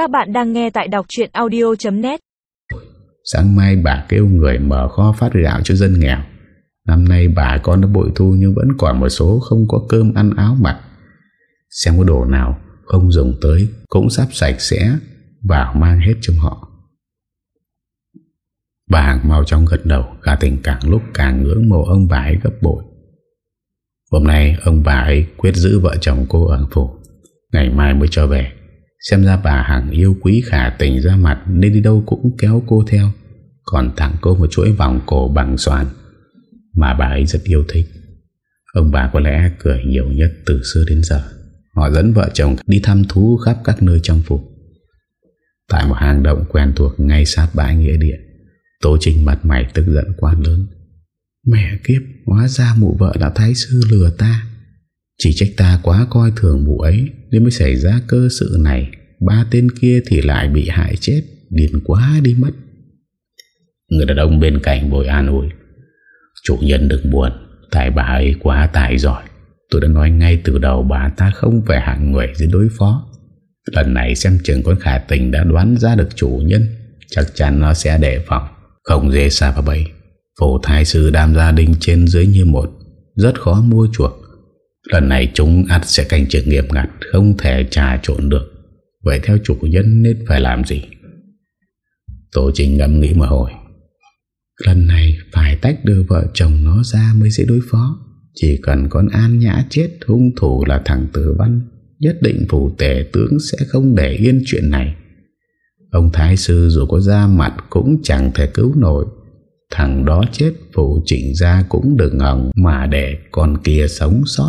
Các bạn đang nghe tại đọc chuyện audio.net Sáng mai bà kêu người mở kho phát gạo cho dân nghèo. Năm nay bà con đã bội thu nhưng vẫn còn một số không có cơm ăn áo mặc. Xem có đồ nào không dùng tới cũng sắp sạch sẽ Bảo mang hết cho họ. Bà Hằng mau chóng gật đầu, Cả tình càng lúc càng ngưỡng mộ ông bà ấy gấp bội. Hôm nay ông bà ấy quyết giữ vợ chồng cô ở phủ, Ngày mai mới cho về. Xem ra bà Hằng yêu quý khả tình ra mặt Nên đi đâu cũng kéo cô theo. Còn tặng cô một chuỗi vòng cổ bằng xoàn Mà bà ấy rất yêu thích. Ông bà có lẽ cười nhiều nhất từ xưa đến giờ. Họ dẫn vợ chồng đi thăm thú khắp các nơi trong phủ. Tại một hang động quen thuộc ngay sát bãi nghĩa địa, Tố Trinh mặt mày tức giận quá lớn. Mẹ kiếp, Hóa ra mụ vợ đã thái sư lừa ta. Chỉ trách ta quá coi thường mụ ấy Nên mới xảy ra cơ sự này. Ba tên kia thì lại bị hại chết. Điên quá đi mất. Người đàn ông bên cạnh bồi an ủi. Chủ nhân đừng buồn. Tại bà ấy quá tài giỏi. Tôi đã nói ngay từ đầu bà ta không phải hạng người dưới đối phó. Lần này xem chừng con khả tình đã đoán ra được chủ nhân. Chắc chắn nó sẽ đề phòng. Không dễ xa vào bầy Phổ thái sư đam gia đình trên dưới như một. Rất khó mua chuộc. Lần này chúng ắt sẽ canh trực nghiệp ngặt, Không thể trà trộn được. Vậy theo chủ nhân nên phải làm gì? Tổ trình ngẫm nghĩ mà hồi Lần này phải tách đưa vợ chồng nó ra mới dễ đối phó. Chỉ cần con An Nhã chết, Hung thủ là thằng Tử Văn, Nhất định phủ tể tướng sẽ không để yên chuyện này. Ông Thái Sư dù có ra mặt Cũng chẳng thể cứu nổi. Thằng đó chết phụ trịnh ra cũng đừng hỏng Mà để con kia sống sót.